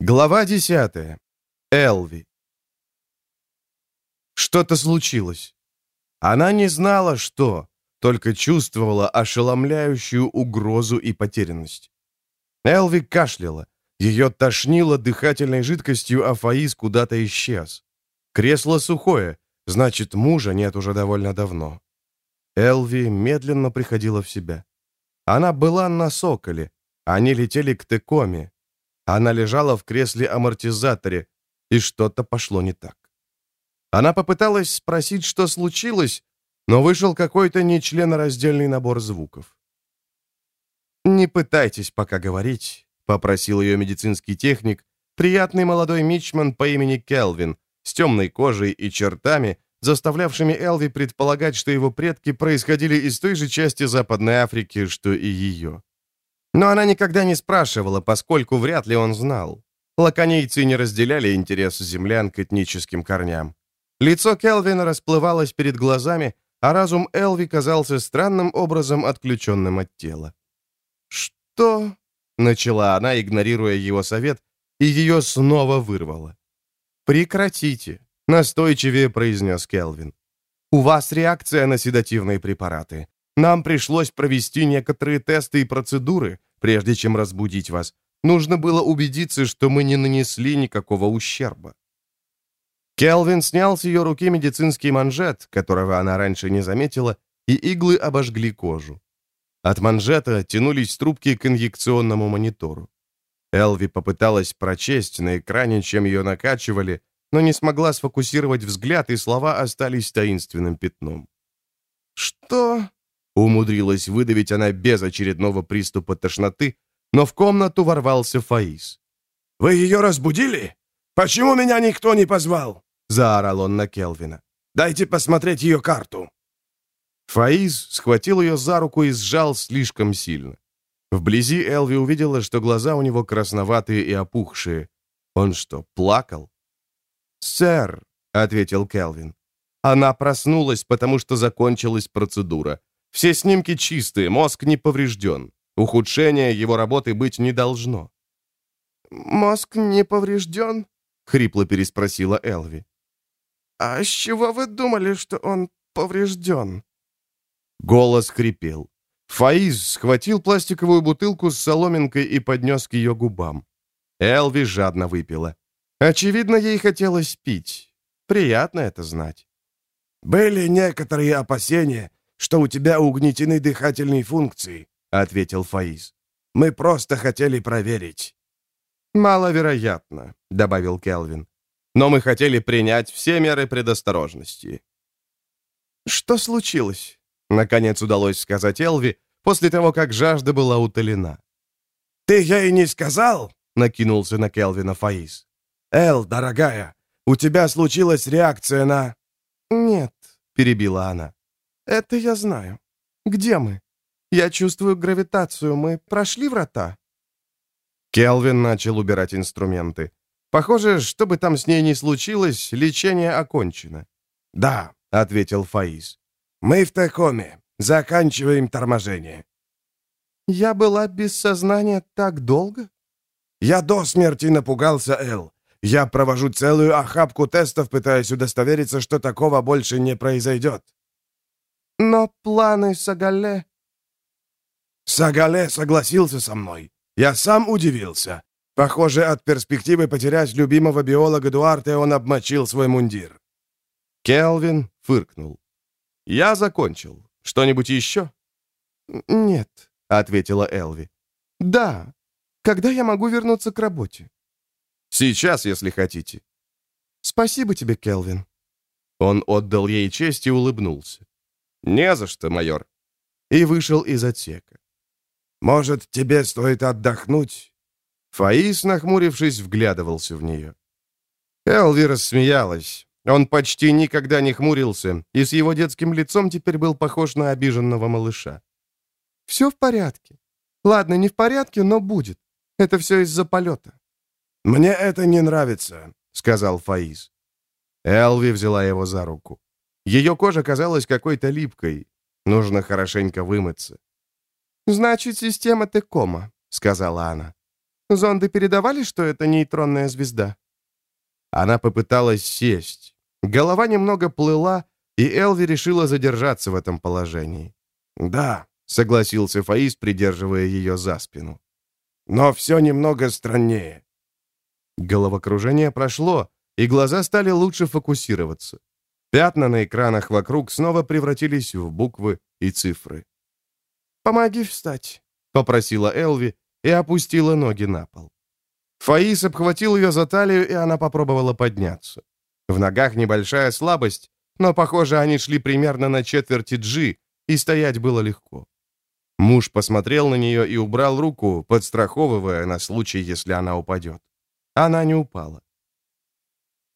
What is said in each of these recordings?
Глава 10. Элви. Что-то случилось. Она не знала, что, только чувствовала ошеломляющую угрозу и потерянность. Элви кашляла. Ее тошнило дыхательной жидкостью, а Фаис куда-то исчез. Кресло сухое, значит, мужа нет уже довольно давно. Элви медленно приходила в себя. Она была на Соколе. Они летели к Текоме, она лежала в кресле-амортизаторе, и что-то пошло не так. Она попыталась спросить, что случилось, но вышел какой-то нечленораздельный набор звуков. «Не пытайтесь пока говорить», — попросил ее медицинский техник, приятный молодой мичман по имени Келвин, с темной кожей и чертами, заставлявшими Элви предполагать, что его предки происходили из той же части Западной Африки, что и ее. Но она никогда не спрашивала, поскольку вряд ли он знал. Лаконийцы не разделяли интерес землян к этническим корням. Лицо Келвина расплывалось перед глазами, а разум Элви казался странным образом отключенным от тела. «Что?» — начала она, игнорируя его совет, и ее снова вырвало. «Прекратите», — настойчивее произнес Келвин. «У вас реакция на седативные препараты. Нам пришлось провести некоторые тесты и процедуры, прежде чем разбудить вас. Нужно было убедиться, что мы не нанесли никакого ущерба. Келвин снял с ее руки медицинский манжет, которого она раньше не заметила, и иглы обожгли кожу. От манжета тянулись трубки к инъекционному монитору. Элви попыталась прочесть на экране, чем ее накачивали, но не смогла сфокусировать взгляд, и слова остались таинственным пятном. «Что?» Умудрилась выдавить она без очередного приступа тошноты, но в комнату ворвался Фаис. «Вы ее разбудили? Почему меня никто не позвал?» Заорал он на Келвина. «Дайте посмотреть ее карту». Фаис схватил ее за руку и сжал слишком сильно. Вблизи Элви увидела, что глаза у него красноватые и опухшие. Он что, плакал? «Сэр», — ответил Келвин, — «она проснулась, потому что закончилась процедура. Все снимки чистые, мозг не поврежден. Ухудшения его работы быть не должно. «Мозг не поврежден?» — хрипло переспросила Элви. «А с чего вы думали, что он поврежден?» Голос хрипел. Фаиз схватил пластиковую бутылку с соломинкой и поднес к ее губам. Элви жадно выпила. Очевидно, ей хотелось пить. Приятно это знать. «Были некоторые опасения, что у тебя угнетены дыхательные функции», — ответил Фаиз. «Мы просто хотели проверить». «Маловероятно», — добавил Келвин. «Но мы хотели принять все меры предосторожности». «Что случилось?» — наконец удалось сказать Элви, после того, как жажда была утолена. «Ты ей не сказал?» — накинулся на Келвина Фаиз. «Эл, дорогая, у тебя случилась реакция на...» «Нет», — перебила она. «Это я знаю. Где мы? Я чувствую гравитацию. Мы прошли врата?» Келвин начал убирать инструменты. Похоже, что бы там с ней ни случилось, лечение окончено. «Да», — ответил Фаис. «Мы в Текоме. Заканчиваем торможение». «Я была без сознания так долго?» «Я до смерти напугался, Эл. Я провожу целую охапку тестов, пытаясь удостовериться, что такого больше не произойдет». Но планы Сагале... Сагале согласился со мной. Я сам удивился. Похоже, от перспективы потерять любимого биолога Дуарте он обмочил свой мундир. Келвин фыркнул. «Я закончил. Что-нибудь еще?» «Нет», — ответила Элви. «Да. Когда я могу вернуться к работе?» «Сейчас, если хотите». «Спасибо тебе, Келвин». Он отдал ей честь и улыбнулся. «Не за что, майор». И вышел из отсека. «Может, тебе стоит отдохнуть?» Фаис, нахмурившись, вглядывался в нее. Элви рассмеялась. Он почти никогда не хмурился, и с его детским лицом теперь был похож на обиженного малыша. «Все в порядке. Ладно, не в порядке, но будет. Это все из-за полета». «Мне это не нравится», — сказал Фаис. Элви взяла его за руку. Ее кожа казалась какой-то липкой. Нужно хорошенько вымыться. «Значит, система Текома», — сказала она. Зонды передавали, что это нейтронная звезда?» Она попыталась сесть. Голова немного плыла, и Элви решила задержаться в этом положении. «Да», — согласился Фаис, придерживая ее за спину. «Но все немного страннее». Головокружение прошло, и глаза стали лучше фокусироваться. Пятна на экранах вокруг снова превратились в буквы и цифры. «Помоги встать», — попросила Элви и опустила ноги на пол. Фаис обхватил ее за талию, и она попробовала подняться. В ногах небольшая слабость, но, похоже, они шли примерно на четверти джи, и стоять было легко. Муж посмотрел на нее и убрал руку, подстраховывая на случай, если она упадет. Она не упала.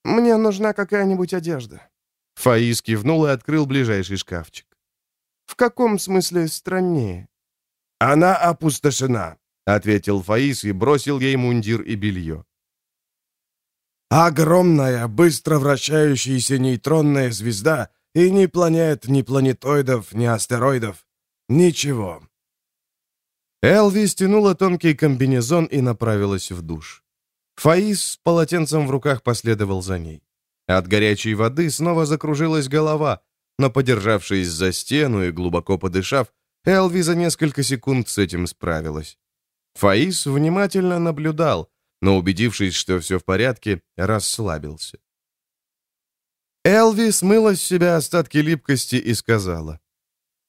«Мне нужна какая-нибудь одежда». Фаис кивнул и открыл ближайший шкафчик. «В каком смысле страннее?» «Она опустошена», — ответил Фаис и бросил ей мундир и белье. «Огромная, быстро вращающаяся нейтронная звезда, и ни планет, ни планетоидов, ни астероидов. Ничего». Элви стянула тонкий комбинезон и направилась в душ. Фаис с полотенцем в руках последовал за ней. От горячей воды снова закружилась голова, но, подержавшись за стену и глубоко подышав, Элви за несколько секунд с этим справилась. Фаис внимательно наблюдал, но, убедившись, что все в порядке, расслабился. Элви смыла с себя остатки липкости и сказала.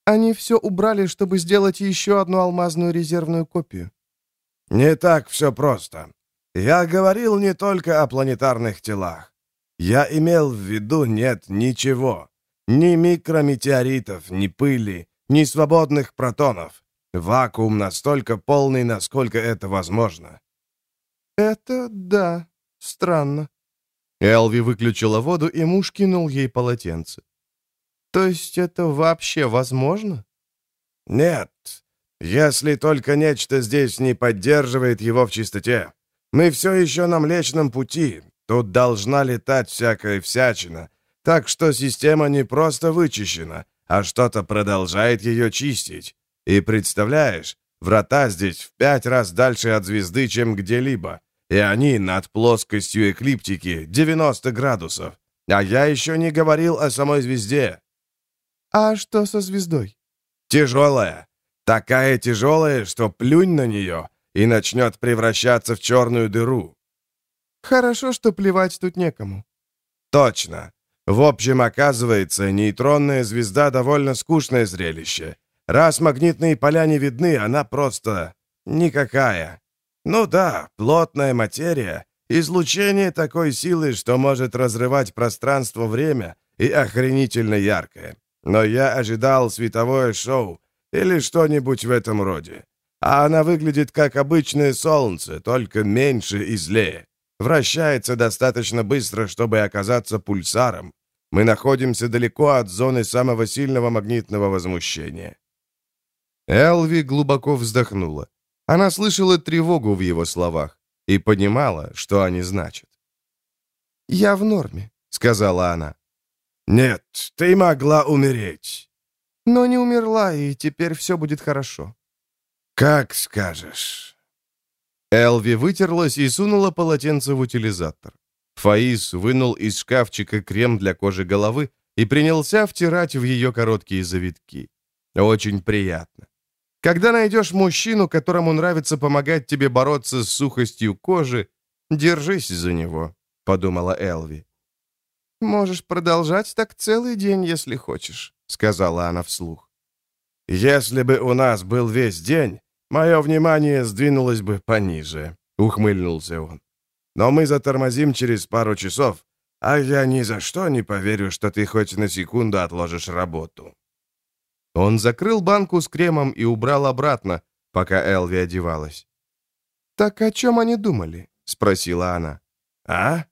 «Они все убрали, чтобы сделать еще одну алмазную резервную копию». «Не так все просто. Я говорил не только о планетарных телах. Я имел в виду нет ничего. Ни микрометеоритов, ни пыли, ни свободных протонов. Вакуум настолько полный, насколько это возможно. Это да, странно. Элви выключила воду, и муж кинул ей полотенце. То есть это вообще возможно? Нет, если только нечто здесь не поддерживает его в чистоте. Мы все еще на Млечном Пути. Тут должна летать всякая всячина. Так что система не просто вычищена, а что-то продолжает ее чистить. И представляешь, врата здесь в пять раз дальше от звезды, чем где-либо. И они над плоскостью эклиптики 90 градусов. А я еще не говорил о самой звезде. А что со звездой? Тяжелая. Такая тяжелая, что плюнь на нее и начнет превращаться в черную дыру. Хорошо, что плевать тут некому. Точно. В общем, оказывается, нейтронная звезда довольно скучное зрелище. Раз магнитные поля не видны, она просто никакая. Ну да, плотная материя, излучение такой силы, что может разрывать пространство-время, и охренительно яркое. Но я ожидал световое шоу или что-нибудь в этом роде. А она выглядит как обычное солнце, только меньше и злее. Вращается достаточно быстро, чтобы оказаться пульсаром. Мы находимся далеко от зоны самого сильного магнитного возмущения. Элви глубоко вздохнула. Она слышала тревогу в его словах и понимала, что они значат. «Я в норме», — сказала она. «Нет, ты могла умереть». «Но не умерла, и теперь все будет хорошо». «Как скажешь». Элви вытерлась и сунула полотенце в утилизатор. Фаис вынул из шкафчика крем для кожи головы и принялся втирать в ее короткие завитки. Очень приятно. Когда найдешь мужчину, которому нравится помогать тебе бороться с сухостью кожи, держись за него», — подумала Элви. «Можешь продолжать так целый день, если хочешь», — сказала она вслух. «Если бы у нас был весь день, мое внимание сдвинулось бы пониже», — ухмыльнулся он. «Но мы затормозим через пару часов, а я ни за что не поверю, что ты хоть на секунду отложишь работу». Он закрыл банку с кремом и убрал обратно, пока Элви одевалась. «Так о чем они думали?» — спросила она. «А?»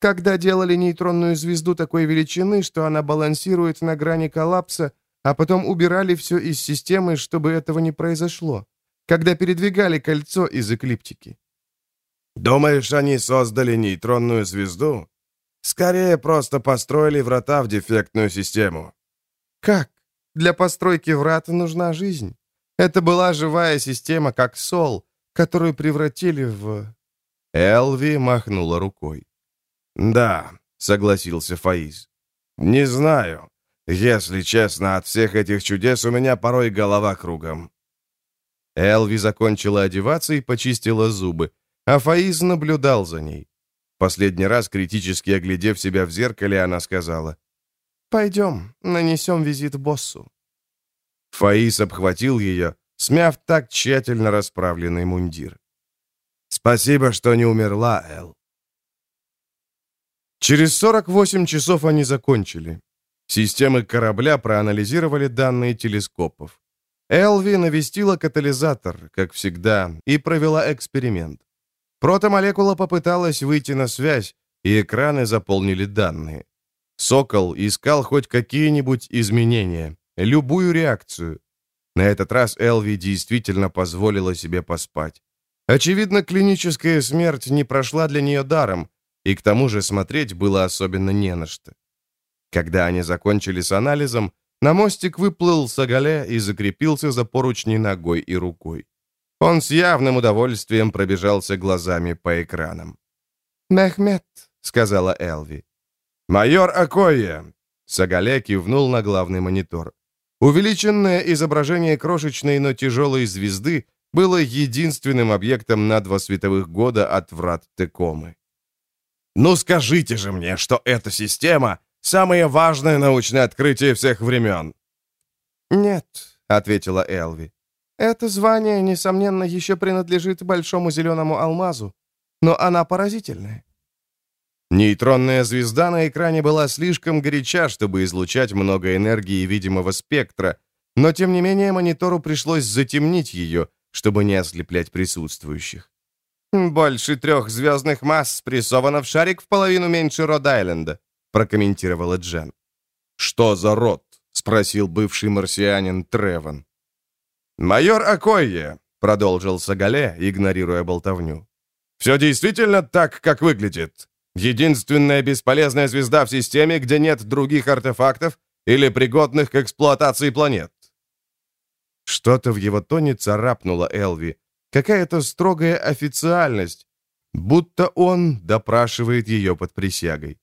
«Когда делали нейтронную звезду такой величины, что она балансирует на грани коллапса, а потом убирали все из системы, чтобы этого не произошло. Когда передвигали кольцо из эклиптики». «Думаешь, они создали нейтронную звезду?» «Скорее просто построили врата в дефектную систему». «Как?» Для постройки врат нужна жизнь. Это была живая система, как Сол, которую превратили в...» Элви махнула рукой. «Да», — согласился Фаиз. «Не знаю. Если честно, от всех этих чудес у меня порой голова кругом». Элви закончила одеваться и почистила зубы, а Фаиз наблюдал за ней. Последний раз, критически оглядев себя в зеркале, она сказала, «Пойдем, нанесем визит боссу». Фаис обхватил ее, смяв так тщательно расправленный мундир. «Спасибо, что не умерла, Эл». Через 48 часов они закончили. Системы корабля проанализировали данные телескопов. Элви навестила катализатор, как всегда, и провела эксперимент. Протомолекула попыталась выйти на связь, и экраны заполнили данные. Сокол искал хоть какие-нибудь изменения, любую реакцию. На этот раз Элви действительно позволила себе поспать. Очевидно, клиническая смерть не прошла для нее даром, и к тому же смотреть было особенно не на что. Когда они закончили с анализом, на мостик выплыл Сагале и закрепился за поручни ногой и рукой. Он с явным удовольствием пробежался глазами по экранам. «Мехмед», — сказала Элви. «Майор Акоя!» Сагале кивнул на главный монитор. Увеличенное изображение крошечной, но тяжелой звезды было единственным объектом на два световых года от врат Текомы. «Ну скажите же мне, что эта система — самое важное научное открытие всех времен!» «Нет», — ответила Элви. «Это звание, несомненно, еще принадлежит большому зеленому алмазу, но она поразительная. Нейтронная звезда на экране была слишком горяча, чтобы излучать много энергии видимого спектра, но тем не менее монитору пришлось затемнить ее, чтобы не ослеплять присутствующих. «Больше трех звездных масс спрессовано в шарик в половину меньше Род-Айленда», прокомментировала Джен. «Что за род?» — спросил бывший марсианин Треван. «Майор Акойе», — продолжил Сагале, игнорируя болтовню. «Все действительно так, как выглядит. Единственная бесполезная звезда в системе, где нет других артефактов или пригодных к эксплуатации планет. Что-то в его тоне царапнуло Элви. Какая-то строгая официальность, будто он допрашивает ее под присягой.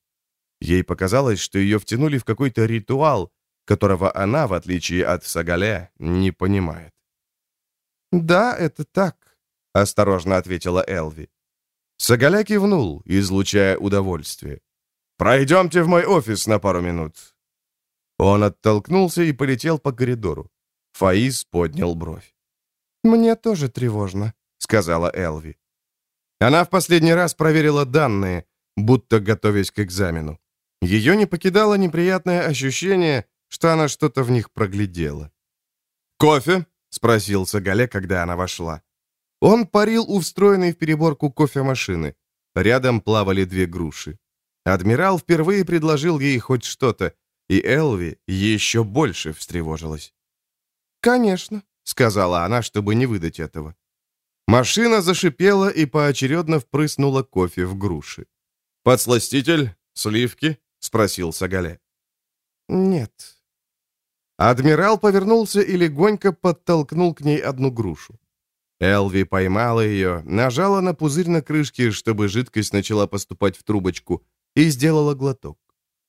Ей показалось, что ее втянули в какой-то ритуал, которого она, в отличие от Сагале, не понимает. «Да, это так», — осторожно ответила Элви. Сагаля кивнул, излучая удовольствие. «Пройдемте в мой офис на пару минут». Он оттолкнулся и полетел по коридору. Фаис поднял бровь. «Мне тоже тревожно», — сказала Элви. Она в последний раз проверила данные, будто готовясь к экзамену. Ее не покидало неприятное ощущение, что она что-то в них проглядела. «Кофе?» — спросил Сагале, когда она вошла. Он парил у встроенной в переборку кофемашины. Рядом плавали две груши. Адмирал впервые предложил ей хоть что-то, и Элви еще больше встревожилась. «Конечно», — сказала она, чтобы не выдать этого. Машина зашипела и поочередно впрыснула кофе в груши. «Подсластитель? Сливки?» — спросил Сагале. «Нет». Адмирал повернулся и легонько подтолкнул к ней одну грушу. Элви поймала ее, нажала на пузырь на крышке, чтобы жидкость начала поступать в трубочку, и сделала глоток.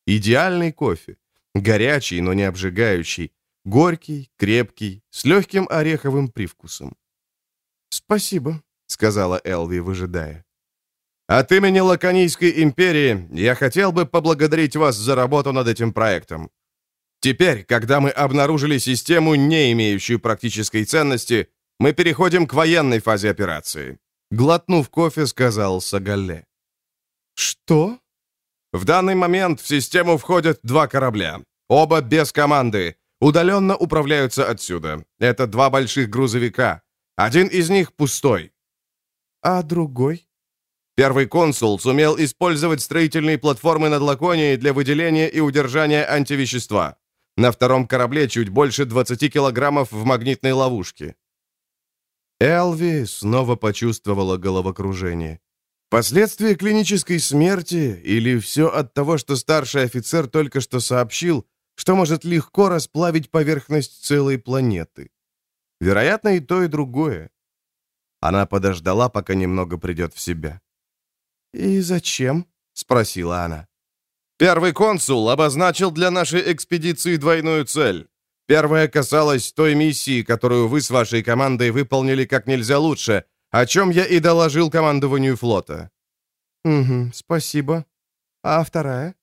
Идеальный кофе. Горячий, но не обжигающий. Горький, крепкий, с легким ореховым привкусом. «Спасибо», — сказала Элви, выжидая. «От имени Лаконийской империи я хотел бы поблагодарить вас за работу над этим проектом. Теперь, когда мы обнаружили систему, не имеющую практической ценности, мы переходим к военной фазе операции», — глотнув кофе, сказал Сагале. «Что?» «В данный момент в систему входят два корабля. Оба без команды. Удаленно управляются отсюда. Это два больших грузовика. Один из них пустой». «А другой?» Первый консул сумел использовать строительные платформы над Лаконией для выделения и удержания антивещества. На втором корабле чуть больше 20 килограммов в магнитной ловушке. Элви снова почувствовала головокружение. Последствия клинической смерти или все от того, что старший офицер только что сообщил, что может легко расплавить поверхность целой планеты? Вероятно, и то, и другое. Она подождала, пока немного придет в себя. «И зачем?» — спросила она. «Первый консул обозначил для нашей экспедиции двойную цель. Первая касалась той миссии, которую вы с вашей командой выполнили как нельзя лучше, о чем я и доложил командованию флота». «Угу, спасибо. А вторая?»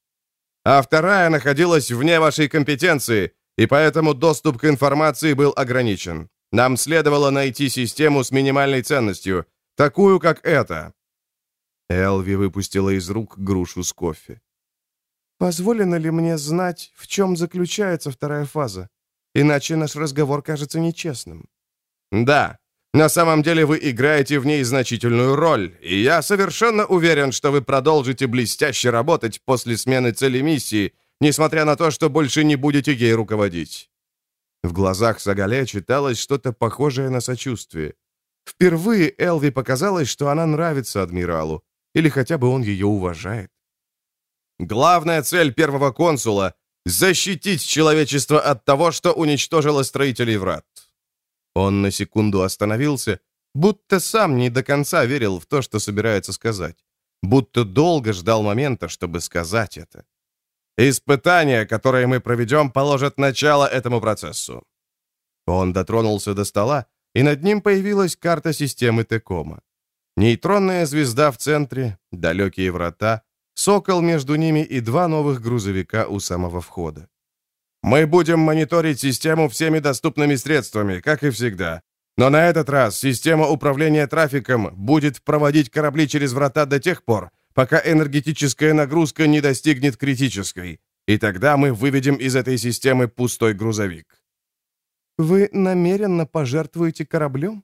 «А вторая находилась вне вашей компетенции, и поэтому доступ к информации был ограничен. Нам следовало найти систему с минимальной ценностью, такую, как эта». Элви выпустила из рук грушу с кофе. «Позволено ли мне знать, в чем заключается вторая фаза? Иначе наш разговор кажется нечестным». «Да, на самом деле вы играете в ней значительную роль, и я совершенно уверен, что вы продолжите блестяще работать после смены цели миссии, несмотря на то, что больше не будете ей руководить». В глазах Сагале читалось что-то похожее на сочувствие. Впервые Элви показалось, что она нравится адмиралу, или хотя бы он ее уважает. Главная цель первого консула — защитить человечество от того, что уничтожило строителей врат. Он на секунду остановился, будто сам не до конца верил в то, что собирается сказать, будто долго ждал момента, чтобы сказать это. Испытания, которые мы проведем, положат начало этому процессу. Он дотронулся до стола, и над ним появилась карта системы Текома. Нейтронная звезда в центре, далекие врата, сокол между ними и два новых грузовика у самого входа. Мы будем мониторить систему всеми доступными средствами, как и всегда. Но на этот раз система управления трафиком будет проводить корабли через врата до тех пор, пока энергетическая нагрузка не достигнет критической. И тогда мы выведем из этой системы пустой грузовик. Вы намеренно пожертвуете кораблем?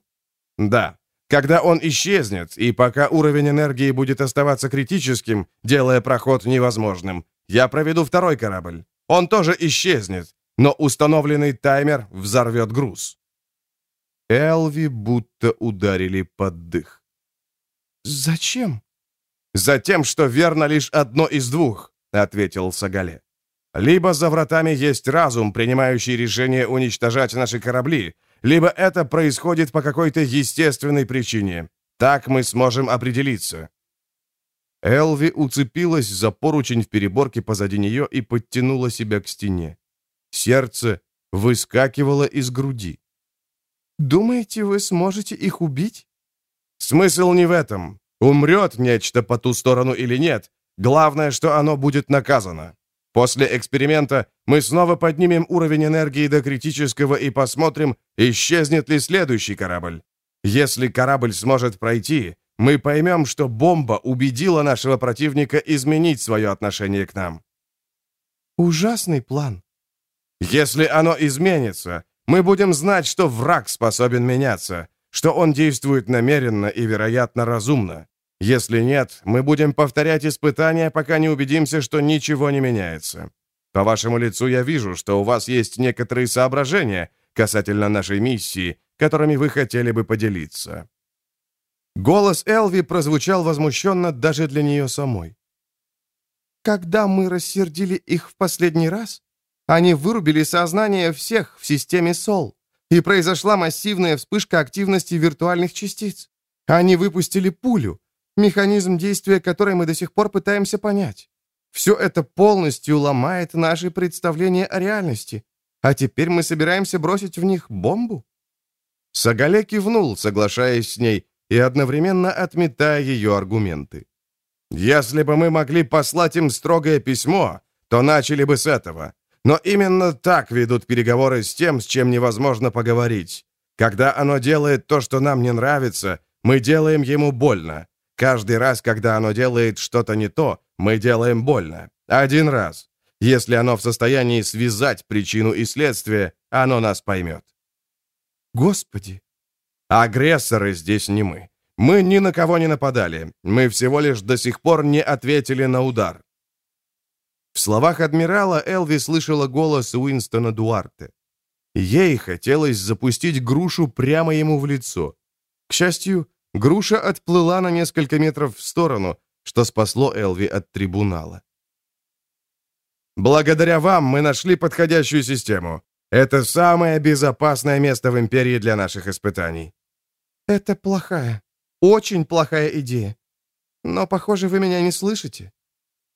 Да. Когда он исчезнет, и пока уровень энергии будет оставаться критическим, делая проход невозможным, я проведу второй корабль. Он тоже исчезнет, но установленный таймер взорвет груз. Элви будто ударили под дых. «Зачем?» «Затем, что верно лишь одно из двух», — ответил Сагале. «Либо за вратами есть разум, принимающий решение уничтожать наши корабли, либо это происходит по какой-то естественной причине. Так мы сможем определиться». Элви уцепилась за поручень в переборке позади нее и подтянула себя к стене. Сердце выскакивало из груди. «Думаете, вы сможете их убить?» «Смысл не в этом. Умрет нечто по ту сторону или нет. Главное, что оно будет наказано. После эксперимента мы снова поднимем уровень энергии до критического и посмотрим, исчезнет ли следующий корабль. Если корабль сможет пройти, мы поймем, что бомба убедила нашего противника изменить свое отношение к нам. Ужасный план. Если оно изменится, мы будем знать, что враг способен меняться, что он действует намеренно и, вероятно, разумно. Если нет, мы будем повторять испытания, пока не убедимся, что ничего не меняется. По вашему лицу я вижу, что у вас есть некоторые соображения касательно нашей миссии, которыми вы хотели бы поделиться. Голос Элви прозвучал возмущенно даже для нее самой. «Когда мы рассердили их в последний раз, они вырубили сознание всех в системе СОЛ, и произошла массивная вспышка активности виртуальных частиц. Они выпустили пулю, механизм действия которой мы до сих пор пытаемся понять. Все это полностью ломает наши представления о реальности, а теперь мы собираемся бросить в них бомбу?» Сагале кивнул, соглашаясь с ней, и одновременно отметая ее аргументы. «Если бы мы могли послать им строгое письмо, то начали бы с этого. Но именно так ведут переговоры с тем, с чем невозможно поговорить. Когда оно делает то, что нам не нравится, мы делаем ему больно. Каждый раз, когда оно делает что-то не то, мы делаем больно. Один раз. Если оно в состоянии связать причину и следствие, оно нас поймет. Господи, Агрессоры здесь не мы. Мы ни на кого не нападали. Мы всего лишь до сих пор не ответили на удар. В словах адмирала Элви слышала голос Уинстона Дуарте. Ей хотелось запустить грушу прямо ему в лицо. К счастью, груша отплыла на несколько метров в сторону, что спасло Элви от трибунала. «Благодаря вам мы нашли подходящую систему. Это самое безопасное место в Империи для наших испытаний. Это плохая, очень плохая идея. Но, похоже, вы меня не слышите.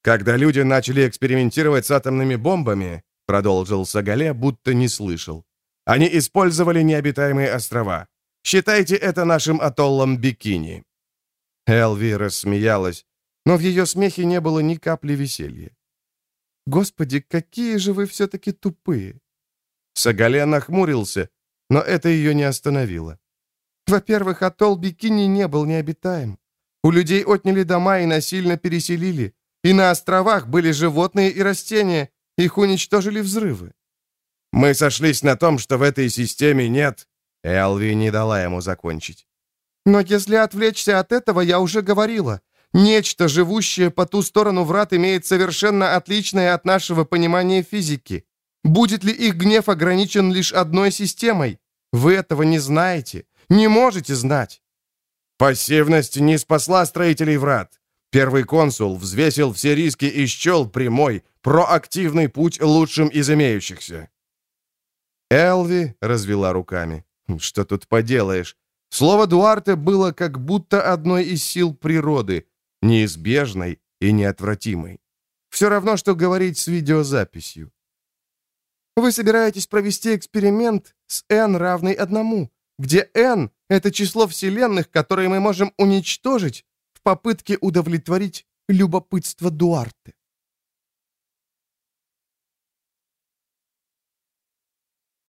Когда люди начали экспериментировать с атомными бомбами, продолжил Сагале, будто не слышал. Они использовали необитаемые острова. Считайте это нашим атоллом Бикини. Элви рассмеялась, но в ее смехе не было ни капли веселья. «Господи, какие же вы все-таки тупые!» Сагале нахмурился, но это ее не остановило. «Во-первых, атолл Бикини не был необитаем. У людей отняли дома и насильно переселили. И на островах были животные и растения. Их уничтожили взрывы. Мы сошлись на том, что в этой системе нет... Элви не дала ему закончить. Но если отвлечься от этого, я уже говорила. Нечто, живущее по ту сторону врат, имеет совершенно отличное от нашего понимания физики. Будет ли их гнев ограничен лишь одной системой? Вы этого не знаете. Не можете знать. Пассивность не спасла строителей врат. Первый консул взвесил все риски и счел прямой, проактивный путь лучшим из имеющихся. Элви развела руками. «Хм, что тут поделаешь? Слово Дуарте было как будто одной из сил природы, неизбежной и неотвратимой. Все равно, что говорить с видеозаписью. Вы собираетесь провести эксперимент с n равной одному, где n — это число вселенных, которые мы можем уничтожить, попытке удовлетворить любопытство Дуарте.